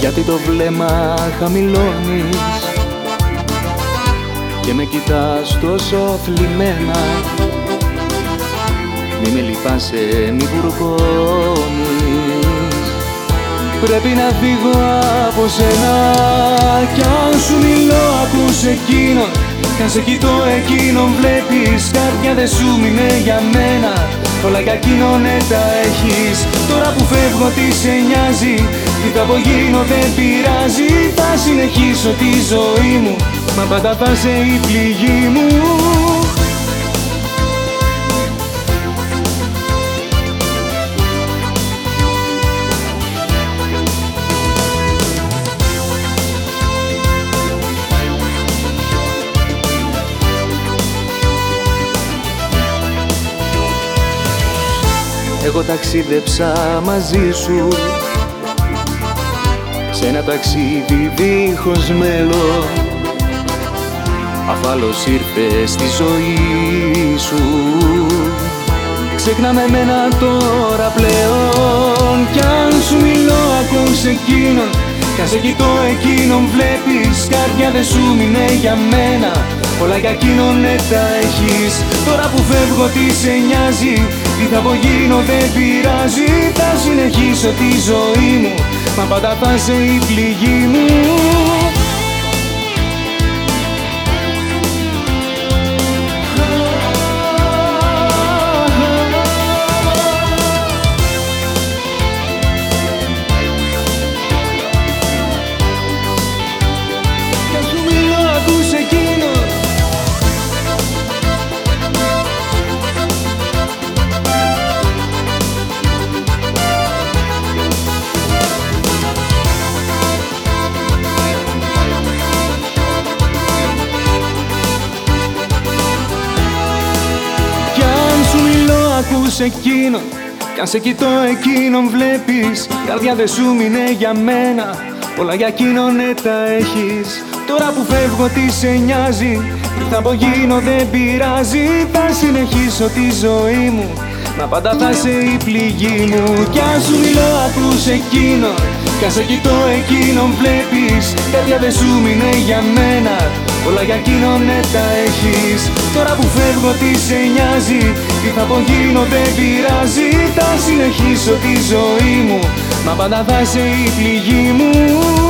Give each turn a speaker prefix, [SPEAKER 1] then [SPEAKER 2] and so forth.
[SPEAKER 1] Γιατί το βλέμμα χαμηλώνεις Και με κοιτάς τόσο θλιμμένα. Μη με λυπάσαι, μη βουρκώνεις Πρέπει να φύγω από σένα Κι αν σου μιλώ ακούς εκείνον. Κι αν σε κοιτώ εκείνον βλέπεις Καρδιά δεν σου μείνε για μένα. Όλα για εκείνον ναι τα έχεις. Τώρα που φεύγω τι σε νοιάζει; Τι θα απογίνω δεν πειράζει Θα συνεχίσω τη ζωή μου. Μα πάντα θα σε η πληγή μου. Εγώ ταξίδεψα μαζί σου Σε ένα ταξίδι δίχως μέλλον Αφάλως ήρθε στη ζωή σου. Ξέχναμε μένα τώρα πλέον. Κι αν σου μιλώ ακούς εκείνον Κι αν σε κοιτώ εκείνον βλέπεις. Καρδιά δεν σου μείνε για μένα. Όλα για εκείνον ναι τα έχεις. Τώρα που φεύγω τι σε νοιάζει Τι θα απογίνω δεν πειράζει. Θα συνεχίσω τη ζωή μου Μα πάντα θα σε η πληγή μου. Κι αν σου μιλώ ακούς ακούς εκείνον Κι αν σε κοιτώ εκείνον βλέπεις Καρδιά δεν σου μείνε για μένα. Όλα για εκείνον ναι τα έχεις. Τώρα που φεύγω τι σε νοιάζει. Τι θα απογίνω δεν πειράζει. Θα συνεχίσω τη ζωή μου. Μα πάντα θα σε η πληγή μου. Κι αν σου μιλώ ακούς εκείνον Κι αν σε κοιτώ εκείνον βλέπεις Καρδιά δεν σου μείνε για μένα Όλα για εκείνον ναι τα έχεις. Τώρα που φεύγω τι σε νοιάζει; Τι θα απογίνω δεν πειράζει. Θα συνεχίσω τη ζωή μου. Μα πάντα θα σε η πληγή μου